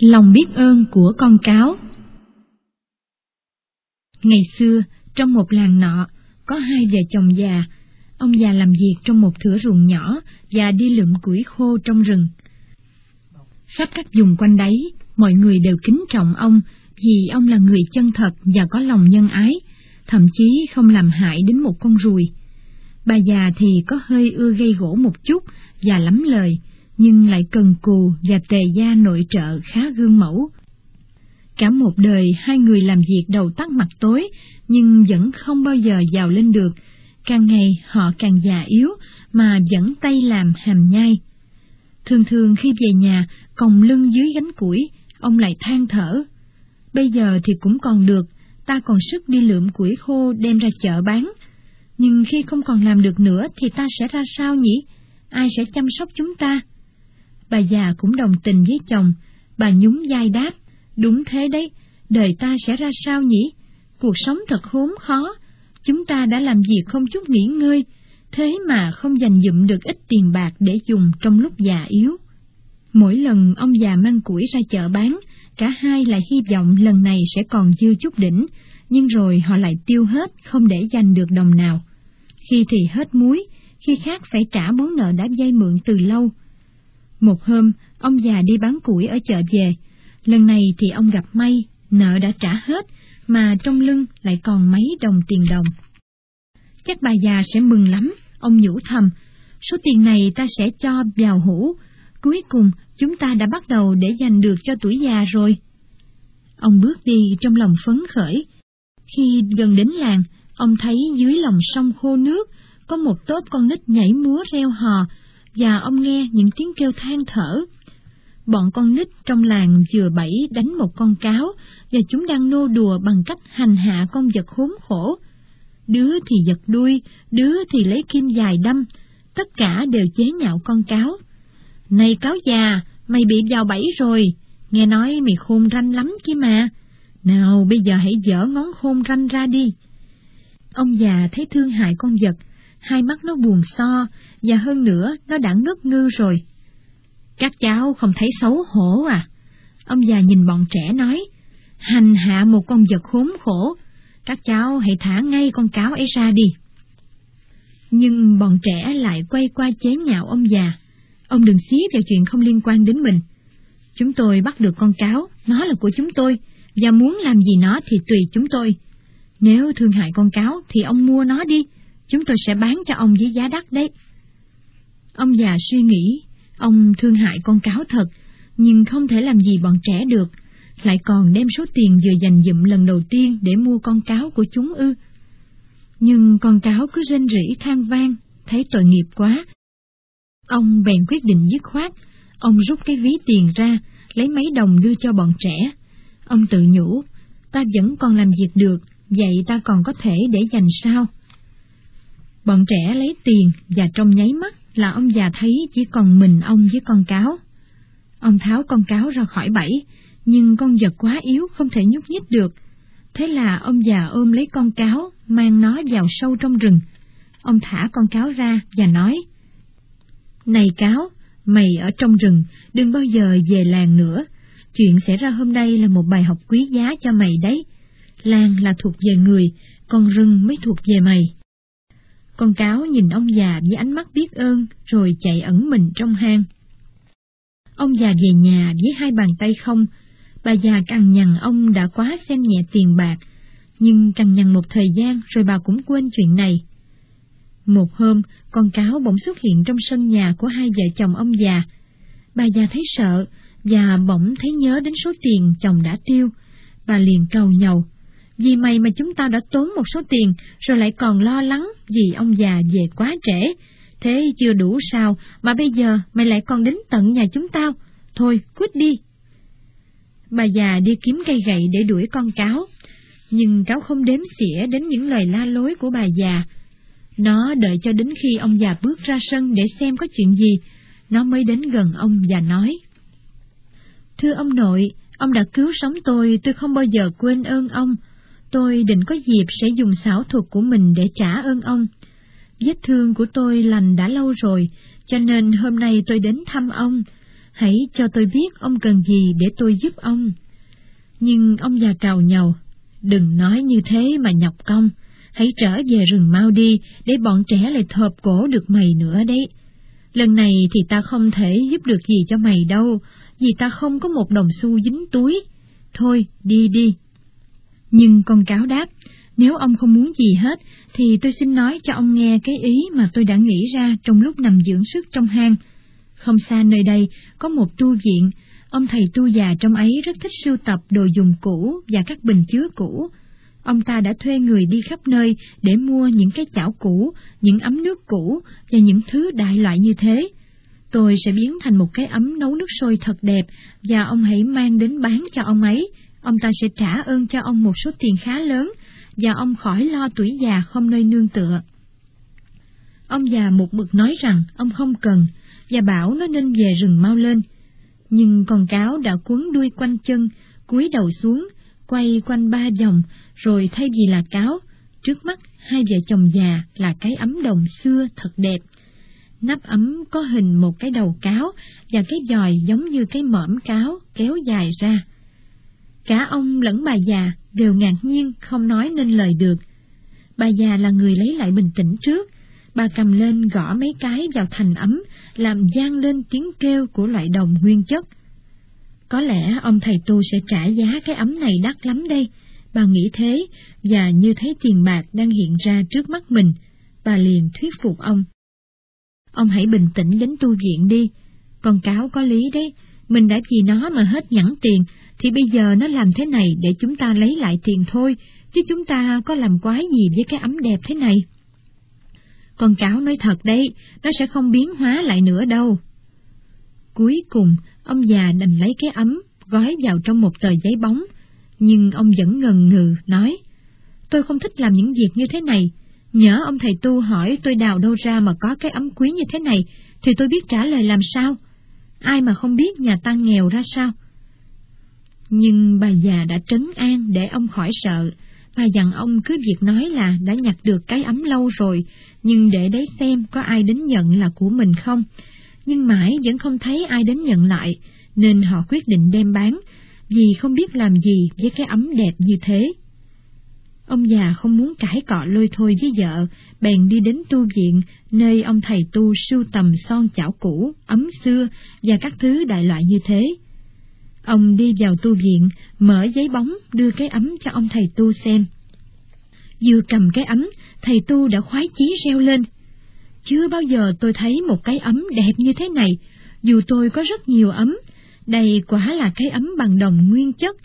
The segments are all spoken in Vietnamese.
Lòng biết ơn của con cáo Ngày xưa, trong một làng nọ, có hai vợ chồng già. Ông già làm việc trong một thửa ruộng nhỏ và đi lượm củi khô trong rừng. Khắp các vùng quanh đấy, mọi người đều kính trọng ông vì ông là người chân thật và có lòng nhân ái, thậm chí không làm hại đến một con ruồi. Bà già thì có hơi ưa gây gỗ một chút và lắm lời, nhưng lại cần cù và tề gia nội trợ khá gương mẫu. Cả một đời hai người làm việc đầu tắt mặt tối, nhưng vẫn không bao giờ giàu lên được. Càng ngày họ càng già yếu, mà vẫn tay làm hàm nhai. Thường thường khi về nhà, còng lưng dưới gánh củi, ông lại than thở. Bây giờ thì cũng còn được, ta còn sức đi lượm củi khô đem ra chợ bán. Nhưng khi không còn làm được nữa thì ta sẽ ra sao nhỉ? Ai sẽ chăm sóc chúng ta? Bà già cũng đồng tình với chồng, bà nhún vai đáp, đúng thế đấy, đời ta sẽ ra sao nhỉ? Cuộc sống thật khốn khó, chúng ta đã làm việc không chút nghỉ ngơi, thế mà không dành dụm được ít tiền bạc để dùng trong lúc già yếu. Mỗi lần ông già mang củi ra chợ bán, cả hai lại hy vọng lần này sẽ còn dư chút đỉnh, nhưng rồi họ lại tiêu hết, không để dành được đồng nào. Khi thì hết muối, khi khác phải trả món nợ đã vay mượn từ lâu. Một hôm, ông già đi bán củi ở chợ về. Lần này thì ông gặp may, nợ đã trả hết, mà trong lưng lại còn mấy đồng tiền đồng. Chắc bà già sẽ mừng lắm, ông nhủ thầm. Số tiền này ta sẽ cho vào hũ. Cuối cùng, chúng ta đã bắt đầu để dành được cho tuổi già rồi. Ông bước đi trong lòng phấn khởi. Khi gần đến làng, ông thấy dưới lòng sông khô nước, có một tốp con nít nhảy múa reo hò, và ông nghe những tiếng kêu than thở. Bọn con nít trong làng vừa bẫy đánh một con cáo, và chúng đang nô đùa bằng cách hành hạ con vật khốn khổ. Đứa thì giật đuôi, đứa thì lấy kim dài đâm, tất cả đều chế nhạo con cáo. Này cáo già, mày bị vào bẫy rồi, nghe nói mày khôn ranh lắm chứ mà. Nào bây giờ hãy dở ngón khôn ranh ra đi. Ông già thấy thương hại con vật, hai mắt nó buồn so, và hơn nữa nó đã ngất ngư rồi. Các cháu không thấy xấu hổ à? Ông già nhìn bọn trẻ nói, hành hạ một con vật khốn khổ, các cháu hãy thả ngay con cáo ấy ra đi. Nhưng bọn trẻ lại quay qua chế nhạo ông già. Ông đừng xí vào chuyện không liên quan đến mình. Chúng tôi bắt được con cáo, nó là của chúng tôi, và muốn làm gì nó thì tùy chúng tôi. Nếu thương hại con cáo thì ông mua nó đi, chúng tôi sẽ bán cho ông với giá đắt đấy. Ông già suy nghĩ, ông thương hại con cáo thật, nhưng không thể làm gì bọn trẻ được, lại còn đem số tiền vừa dành dụm lần đầu tiên để mua con cáo của chúng ư. Nhưng con cáo cứ rên rỉ than vang, thấy tội nghiệp quá. Ông bèn quyết định dứt khoát, ông rút cái ví tiền ra, lấy mấy đồng đưa cho bọn trẻ. Ông tự nhủ, ta vẫn còn làm việc được, vậy ta còn có thể để dành sao? Bọn trẻ lấy tiền và trong nháy mắt là ông già thấy chỉ còn mình ông với con cáo. Ông tháo con cáo ra khỏi bẫy, nhưng con vật quá yếu không thể nhúc nhích được. Thế là ông già ôm lấy con cáo, mang nó vào sâu trong rừng. Ông thả con cáo ra và nói, Này cáo, mày ở trong rừng, đừng bao giờ về làng nữa. Chuyện xảy ra hôm nay là một bài học quý giá cho mày đấy. Làng là thuộc về người, còn rừng mới thuộc về mày. Con cáo nhìn ông già với ánh mắt biết ơn, rồi chạy ẩn mình trong hang. Ông già về nhà với hai bàn tay không, bà già cằn nhằn ông đã quá xem nhẹ tiền bạc, nhưng cằn nhằn một thời gian rồi bà cũng quên chuyện này. Một hôm, con cáo bỗng xuất hiện trong sân nhà của hai vợ chồng ông già. Bà già thấy sợ, và bỗng thấy nhớ đến số tiền chồng đã tiêu. Bà liền cầu nhầu, vì mày mà chúng ta đã tốn một số tiền, rồi lại còn lo lắng vì ông già về quá trễ. Thế chưa đủ sao, mà bây giờ mày lại còn đến tận nhà chúng tao. Thôi, cút đi. Bà già đi kiếm cây gậy để đuổi con cáo. Nhưng cáo không đếm xỉa đến những lời la lối của bà già. Nó đợi cho đến khi ông già bước ra sân để xem có chuyện gì, nó mới đến gần ông và nói. Thưa ông nội, ông đã cứu sống tôi, tôi không bao giờ quên ơn ông. Tôi định có dịp sẽ dùng xảo thuật của mình để trả ơn ông. Vết thương của tôi lành đã lâu rồi, cho nên hôm nay tôi đến thăm ông. hãy cho tôi biết ông cần gì để tôi giúp ông. Nhưng ông già cào nhầu, đừng nói như thế mà nhọc công, hãy trở về rừng mau đi, để bọn trẻ lại thợp cổ được mày nữa đấy. Lần này thì ta không thể giúp được gì cho mày đâu, vì ta không có một đồng xu dính túi. Thôi, đi đi. Nhưng con cáo đáp, nếu ông không muốn gì hết, thì tôi xin nói cho ông nghe cái ý mà tôi đã nghĩ ra trong lúc nằm dưỡng sức trong hang. Không xa nơi đây có một tu viện, ông thầy tu già trong ấy rất thích sưu tập đồ dùng cũ và các bình chứa cũ. Ông ta đã thuê người đi khắp nơi để mua những cái chảo cũ, những ấm nước cũ và những thứ đại loại như thế. Tôi sẽ biến thành một cái ấm nấu nước sôi thật đẹp và ông hãy mang đến bán cho ông ấy. Ông ta sẽ trả ơn cho ông một số tiền khá lớn và ông khỏi lo tuổi già không nơi nương tựa. Ông già một mực nói rằng ông không cần và bảo nó nên về rừng mau lên. Nhưng con cáo đã cuốn đuôi quanh chân, cúi đầu xuống, quay quanh ba vòng, rồi thay vì là cáo, trước mắt hai vợ chồng già là cái ấm đồng xưa thật đẹp. Nắp ấm có hình một cái đầu cáo và cái giòi giống như cái mõm cáo kéo dài ra. Cả ông lẫn bà già đều ngạc nhiên không nói nên lời được. Bà già là người lấy lại bình tĩnh trước, bà cầm lên gõ mấy cái vào thành ấm, làm gian lên tiếng kêu của loại đồng nguyên chất. Có lẽ ông thầy tu sẽ trả giá cái ấm này đắt lắm đây, bà nghĩ thế, và như thấy tiền bạc đang hiện ra trước mắt mình, bà liền thuyết phục ông. Ông hãy bình tĩnh đến tu viện đi, con cáo có lý đấy, mình đã vì nó mà hết nhẵn tiền, thì bây giờ nó làm thế này để chúng ta lấy lại tiền thôi, chứ chúng ta có làm quái gì với cái ấm đẹp thế này. Con cáo nói thật đấy, nó sẽ không biến hóa lại nữa đâu. Cuối cùng, ông già đành lấy cái ấm, gói vào trong một tờ giấy bóng, nhưng ông vẫn ngần ngừ, nói, tôi không thích làm những việc như thế này, nhớ ông thầy tu hỏi tôi đào đâu ra mà có cái ấm quý như thế này, thì tôi biết trả lời làm sao? Ai mà không biết nhà ta nghèo ra sao? Nhưng bà già đã trấn an để ông khỏi sợ, bà dặn ông cứ việc nói là đã nhặt được cái ấm lâu rồi, nhưng để đấy xem có ai đến nhận là của mình không. Nhưng mãi vẫn không thấy ai đến nhận lại, nên họ quyết định đem bán, vì không biết làm gì với cái ấm đẹp như thế. Ông già không muốn cãi cọ lôi thôi với vợ, bèn đi đến tu viện, nơi ông thầy tu sưu tầm son chảo cũ, ấm xưa và các thứ đại loại như thế. Ông đi vào tu viện, mở giấy bóng đưa cái ấm cho ông thầy tu xem. Vừa cầm cái ấm, thầy tu đã khoái chí reo lên. Chưa bao giờ tôi thấy một cái ấm đẹp như thế này, dù tôi có rất nhiều ấm, đây quả là cái ấm bằng đồng nguyên chất.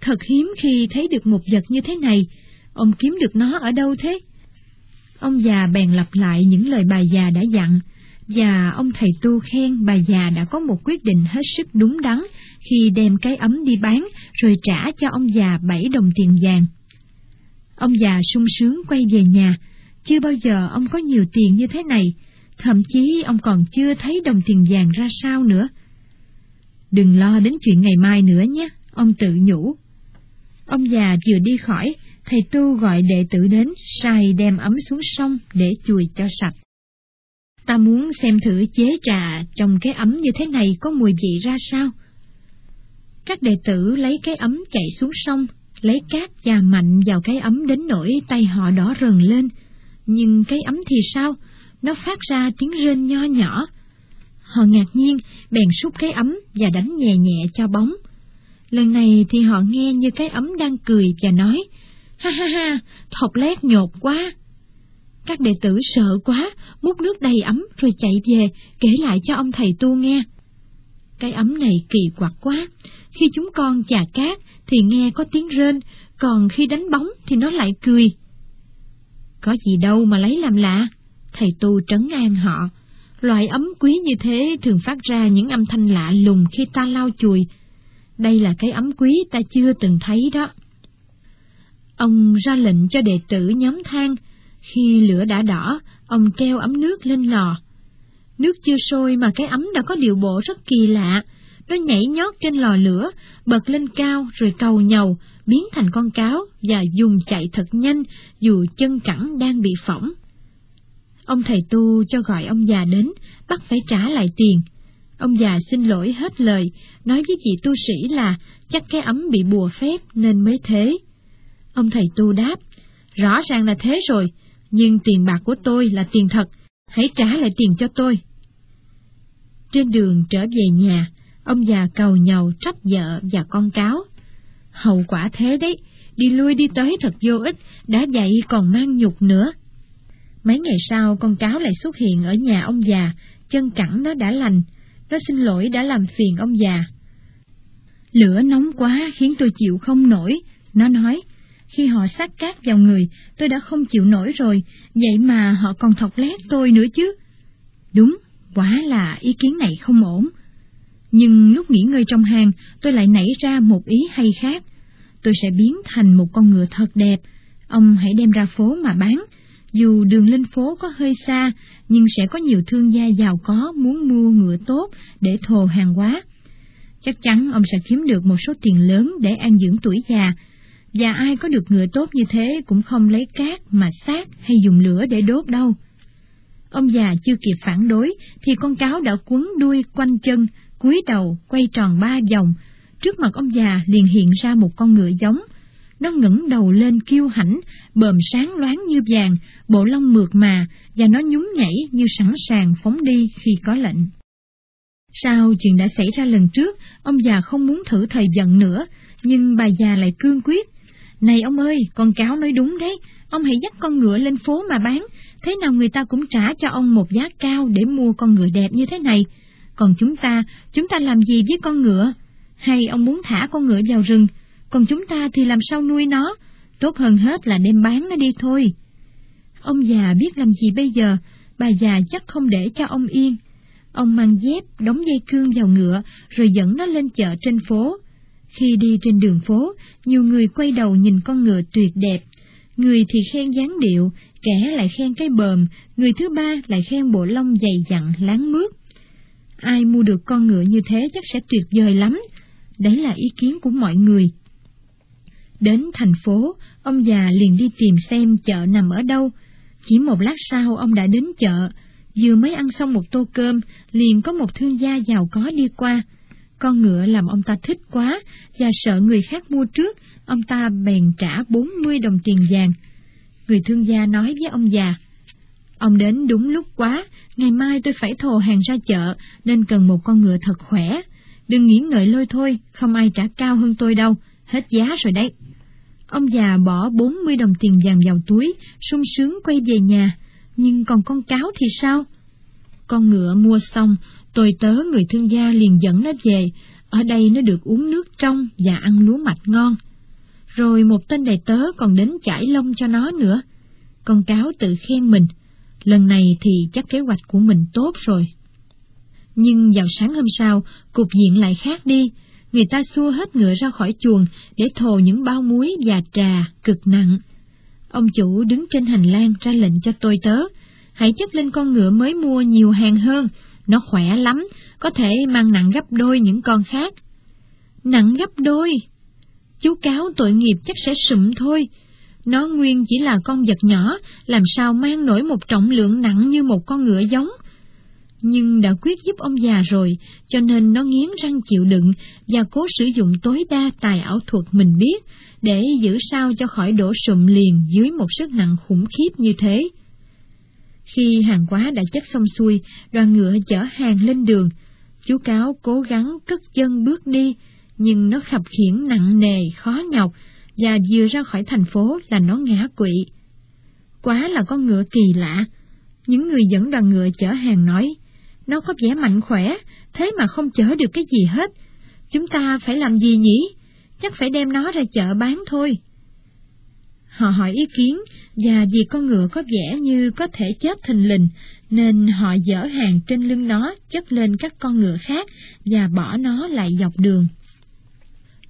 Thật hiếm khi thấy được một vật như thế này, ông kiếm được nó ở đâu thế? Ông già bèn lặp lại những lời bà già đã dặn, và ông thầy tu khen bà già đã có một quyết định hết sức đúng đắn khi đem cái ấm đi bán rồi trả cho ông già bảy đồng tiền vàng. Ông già sung sướng quay về nhà, chưa bao giờ ông có nhiều tiền như thế này, thậm chí ông còn chưa thấy đồng tiền vàng ra sao nữa. Đừng lo đến chuyện ngày mai nữa nhé, ông tự nhủ. Ông già vừa đi khỏi, thầy tu gọi đệ tử đến, sai đem ấm xuống sông để chùi cho sạch. Ta muốn xem thử chế trà trong cái ấm như thế này có mùi vị ra sao. Các đệ tử lấy cái ấm chạy xuống sông, lấy cát và mạnh vào cái ấm đến nỗi tay họ đỏ rần lên. Nhưng cái ấm thì sao? Nó phát ra tiếng rên nho nhỏ. Họ ngạc nhiên, bèn xúc cái ấm và đánh nhẹ nhẹ cho bóng. Lần này thì họ nghe như cái ấm đang cười và nói, ha ha ha, thọc lét nhột quá. Các đệ tử sợ quá, múc nước đầy ấm rồi chạy về, kể lại cho ông thầy tu nghe. Cái ấm này kỳ quặc quá, khi chúng con chà cát thì nghe có tiếng rên, còn khi đánh bóng thì nó lại cười. Có gì đâu mà lấy làm lạ, thầy tu trấn an họ. Loại ấm quý như thế thường phát ra những âm thanh lạ lùng khi ta lau chùi. Đây là cái ấm quý ta chưa từng thấy đó. Ông ra lệnh cho đệ tử nhóm than, khi lửa đã đỏ, ông treo ấm nước lên lò. Nước chưa sôi mà cái ấm đã có điều bộ rất kỳ lạ. Nó nhảy nhót trên lò lửa, bật lên cao rồi cầu nhầu, biến thành con cáo và dùng chạy thật nhanh dù chân cẳng đang bị phỏng. Ông thầy tu cho gọi ông già đến, bắt phải trả lại tiền. Ông già xin lỗi hết lời, nói với chị tu sĩ là chắc cái ấm bị bùa phép nên mới thế. Ông thầy tu đáp, rõ ràng là thế rồi, nhưng tiền bạc của tôi là tiền thật, hãy trả lại tiền cho tôi. Trên đường trở về nhà, ông già cầu nhầu trách vợ và con cáo. Hậu quả thế đấy, đi lui đi tới thật vô ích, đã vậy còn mang nhục nữa. Mấy ngày sau con cáo lại xuất hiện ở nhà ông già, chân cẳng nó đã lành, nó xin lỗi đã làm phiền ông già. Lửa nóng quá khiến tôi chịu không nổi, nó nói, khi họ sát cát vào người, tôi đã không chịu nổi rồi, vậy mà họ còn thọc lét tôi nữa chứ. Đúng, quả là ý kiến này không ổn. Nhưng lúc nghỉ ngơi trong hang, tôi lại nảy ra một ý hay khác. Tôi sẽ biến thành một con ngựa thật đẹp. Ông hãy đem ra phố mà bán. Dù đường lên phố có hơi xa, nhưng sẽ có nhiều thương gia giàu có muốn mua ngựa tốt để thồ hàng hóa. Chắc chắn ông sẽ kiếm được một số tiền lớn để an dưỡng tuổi già, và ai có được ngựa tốt như thế cũng không lấy cát mà sát hay dùng lửa để đốt đâu. Ông già chưa kịp phản đối, thì con cáo đã quấn đuôi quanh chân, cúi đầu, quay tròn ba vòng. Trước mặt ông già liền hiện ra một con ngựa giống. Nó ngẩng đầu lên kiêu hãnh, bờm sáng loáng như vàng, bộ lông mượt mà, và nó nhún nhảy như sẵn sàng phóng đi khi có lệnh. Sau chuyện đã xảy ra lần trước, ông già không muốn thử thời giận nữa, nhưng bà già lại cương quyết. Này ông ơi, con cáo nói đúng đấy, ông hãy dắt con ngựa lên phố mà bán, thế nào người ta cũng trả cho ông một giá cao để mua con ngựa đẹp như thế này. Còn chúng ta, chúng ta làm gì với con ngựa? Hay ông muốn thả con ngựa vào rừng, còn chúng ta thì làm sao nuôi nó? Tốt hơn hết là đem bán nó đi thôi. Ông già biết làm gì bây giờ, bà già chắc không để cho ông yên. Ông mang dép, đóng dây cương vào ngựa, rồi dẫn nó lên chợ trên phố. Khi đi trên đường phố, nhiều người quay đầu nhìn con ngựa tuyệt đẹp. Người thì khen dáng điệu, kẻ lại khen cái bờm, người thứ ba lại khen bộ lông dày dặn, láng mướt. Ai mua được con ngựa như thế chắc sẽ tuyệt vời lắm. Đấy là ý kiến của mọi người. Đến thành phố, ông già liền đi tìm xem chợ nằm ở đâu. Chỉ một lát sau ông đã đến chợ, vừa mới ăn xong một tô cơm, liền có một thương gia giàu có đi qua. Con ngựa làm ông ta thích quá, và sợ người khác mua trước, ông ta bèn trả bốn mươi đồng tiền vàng. Người thương gia nói với ông già, Ông đến đúng lúc quá, ngày mai tôi phải thồ hàng ra chợ, nên cần một con ngựa thật khỏe. Đừng nghĩ ngợi lôi thôi, không ai trả cao hơn tôi đâu, hết giá rồi đấy. Ông già bỏ bốn mươi đồng tiền vàng vào túi, sung sướng quay về nhà, nhưng còn con cáo thì sao? Con ngựa mua xong, tôi tớ người thương gia liền dẫn nó về, ở đây nó được uống nước trong và ăn lúa mạch ngon. Rồi một tên đầy tớ còn đến chải lông cho nó nữa. Con cáo tự khen mình, lần này thì chắc kế hoạch của mình tốt rồi. Nhưng vào sáng hôm sau, cục diện lại khác đi, người ta xua hết ngựa ra khỏi chuồng để thồ những bao muối và trà cực nặng. Ông chủ đứng trên hành lang ra lệnh cho tôi tớ, hãy chất lên con ngựa mới mua nhiều hàng hơn, nó khỏe lắm, có thể mang nặng gấp đôi những con khác. Nặng gấp đôi? Chú cáo tội nghiệp chắc sẽ sụm thôi. Nó nguyên chỉ là con vật nhỏ, làm sao mang nổi một trọng lượng nặng như một con ngựa giống. Nhưng đã quyết giúp ông già rồi, cho nên nó nghiến răng chịu đựng và cố sử dụng tối đa tài ảo thuật mình biết, để giữ sao cho khỏi đổ sụm liền dưới một sức nặng khủng khiếp như thế. Khi hàng quá đã chất xong xuôi, đoàn ngựa chở hàng lên đường. Chú cáo cố gắng cất chân bước đi, nhưng nó khập khiển nặng nề, khó nhọc, và vừa ra khỏi thành phố là nó ngã quỵ. Quá là con ngựa kỳ lạ. Những người dẫn đoàn ngựa chở hàng nói, nó có vẻ mạnh khỏe, thế mà không chở được cái gì hết. Chúng ta phải làm gì nhỉ? Chắc phải đem nó ra chợ bán thôi. Họ hỏi ý kiến, và vì con ngựa có vẻ như có thể chết thình lình, nên họ dỡ hàng trên lưng nó chất lên các con ngựa khác và bỏ nó lại dọc đường.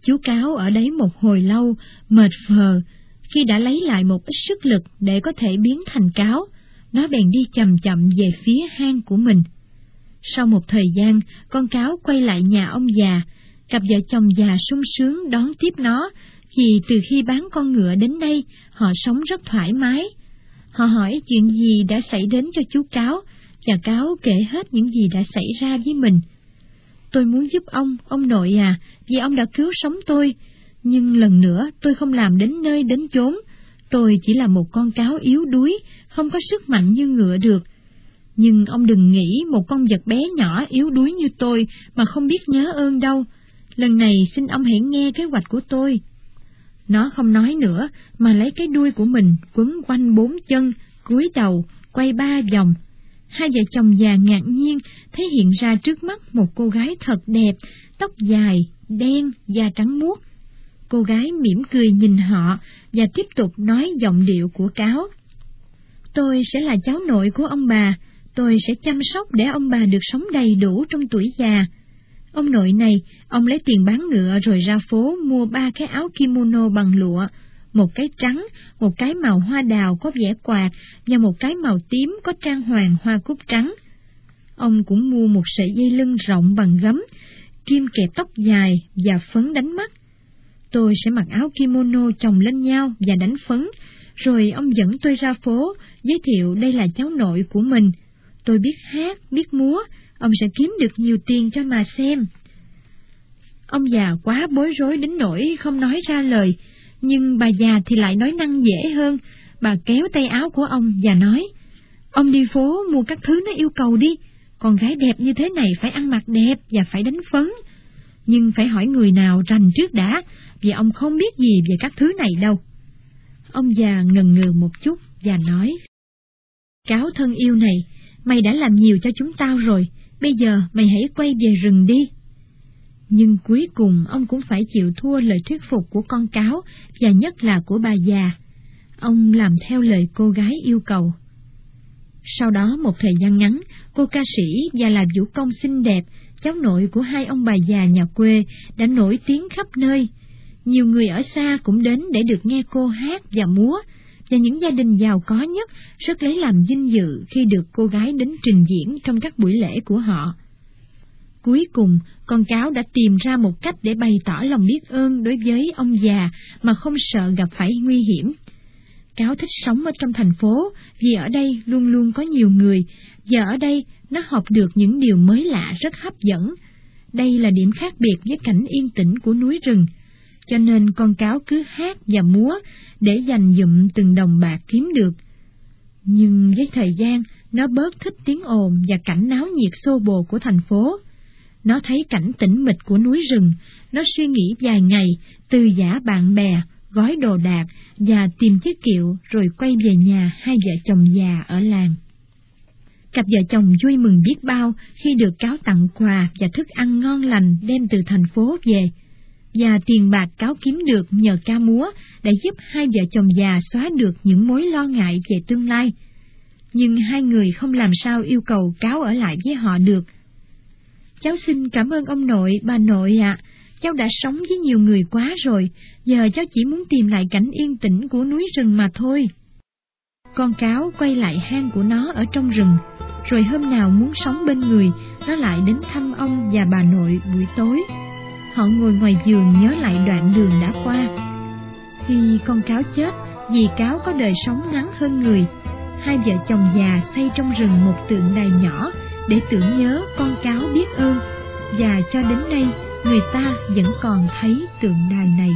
Chú cáo ở đấy một hồi lâu, mệt phờ, khi đã lấy lại một ít sức lực để có thể biến thành cáo, nó bèn đi chậm chậm về phía hang của mình. Sau một thời gian, con cáo quay lại nhà ông già, cặp vợ chồng già sung sướng đón tiếp nó, vì từ khi bán con ngựa đến nay, họ sống rất thoải mái. Họ hỏi chuyện gì đã xảy đến cho chú cáo, và cáo kể hết những gì đã xảy ra với mình. Tôi muốn giúp ông, ông nội à, vì ông đã cứu sống tôi. Nhưng lần nữa tôi không làm đến nơi đến chốn. Tôi chỉ là một con cáo yếu đuối, không có sức mạnh như ngựa được. Nhưng ông đừng nghĩ một con vật bé nhỏ yếu đuối như tôi mà không biết nhớ ơn đâu. Lần này xin ông hãy nghe kế hoạch của tôi. Nó không nói nữa, mà lấy cái đuôi của mình quấn quanh bốn chân, cúi đầu, quay ba vòng. Hai vợ chồng già ngạc nhiên thấy hiện ra trước mắt một cô gái thật đẹp, tóc dài, đen, da trắng muốt. Cô gái mỉm cười nhìn họ và tiếp tục nói giọng điệu của cáo. Tôi sẽ là cháu nội của ông bà, tôi sẽ chăm sóc để ông bà được sống đầy đủ trong tuổi già. Ông nội này, ông lấy tiền bán ngựa rồi ra phố mua ba cái áo kimono bằng lụa, một cái trắng, một cái màu hoa đào có vẻ quạt và một cái màu tím có trang hoàng hoa cúc trắng. Ông cũng mua một sợi dây lưng rộng bằng gấm, kim kẹp tóc dài và phấn đánh mắt. Tôi sẽ mặc áo kimono chồng lên nhau và đánh phấn, rồi ông dẫn tôi ra phố, giới thiệu đây là cháu nội của mình. Tôi biết hát, biết múa, ông sẽ kiếm được nhiều tiền cho mà xem. Ông già quá bối rối đến nỗi không nói ra lời, nhưng bà già thì lại nói năng dễ hơn. Bà kéo tay áo của ông và nói, ông đi phố mua các thứ nó yêu cầu đi, con gái đẹp như thế này phải ăn mặc đẹp và phải đánh phấn. Nhưng phải hỏi người nào rành trước đã, vì ông không biết gì về các thứ này đâu. Ông già ngần ngừ một chút và nói, Cáo thân yêu này, mày đã làm nhiều cho chúng tao rồi, bây giờ mày hãy quay về rừng đi. Nhưng cuối cùng ông cũng phải chịu thua lời thuyết phục của con cáo và nhất là của bà già. Ông làm theo lời cô gái yêu cầu. Sau đó một thời gian ngắn, cô ca sĩ và là vũ công xinh đẹp, cháu nội của hai ông bà già nhà quê, đã nổi tiếng khắp nơi. Nhiều người ở xa cũng đến để được nghe cô hát và múa, và những gia đình giàu có nhất rất lấy làm vinh dự khi được cô gái đến trình diễn trong các buổi lễ của họ. Cuối cùng, con cáo đã tìm ra một cách để bày tỏ lòng biết ơn đối với ông già mà không sợ gặp phải nguy hiểm. Cáo thích sống ở trong thành phố vì ở đây luôn luôn có nhiều người, và ở đây nó học được những điều mới lạ rất hấp dẫn. Đây là điểm khác biệt với cảnh yên tĩnh của núi rừng, cho nên con cáo cứ hát và múa để dành dụm từng đồng bạc kiếm được. Nhưng với thời gian, nó bớt thích tiếng ồn và cảnh náo nhiệt xô bồ của thành phố. Nó thấy cảnh tĩnh mịch của núi rừng, nó suy nghĩ vài ngày, từ giả bạn bè, gói đồ đạc và tìm chiếc kiệu rồi quay về nhà hai vợ chồng già ở làng. Cặp vợ chồng vui mừng biết bao khi được cáo tặng quà và thức ăn ngon lành đem từ thành phố về, và tiền bạc cáo kiếm được nhờ ca múa đã giúp hai vợ chồng già xóa được những mối lo ngại về tương lai. Nhưng hai người không làm sao yêu cầu cáo ở lại với họ được, Cháu xin cảm ơn ông nội, bà nội ạ. Cháu đã sống với nhiều người quá rồi, giờ cháu chỉ muốn tìm lại cảnh yên tĩnh của núi rừng mà thôi. Con cáo quay lại hang của nó ở trong rừng, rồi hôm nào muốn sống bên người, nó lại đến thăm ông và bà nội buổi tối. Họ ngồi ngoài giường nhớ lại đoạn đường đã qua. Khi con cáo chết, vì cáo có đời sống ngắn hơn người, hai vợ chồng già xây trong rừng một tượng đài nhỏ để tưởng nhớ con cáo biết ơn. Và cho đến nay người ta vẫn còn thấy tượng đài này.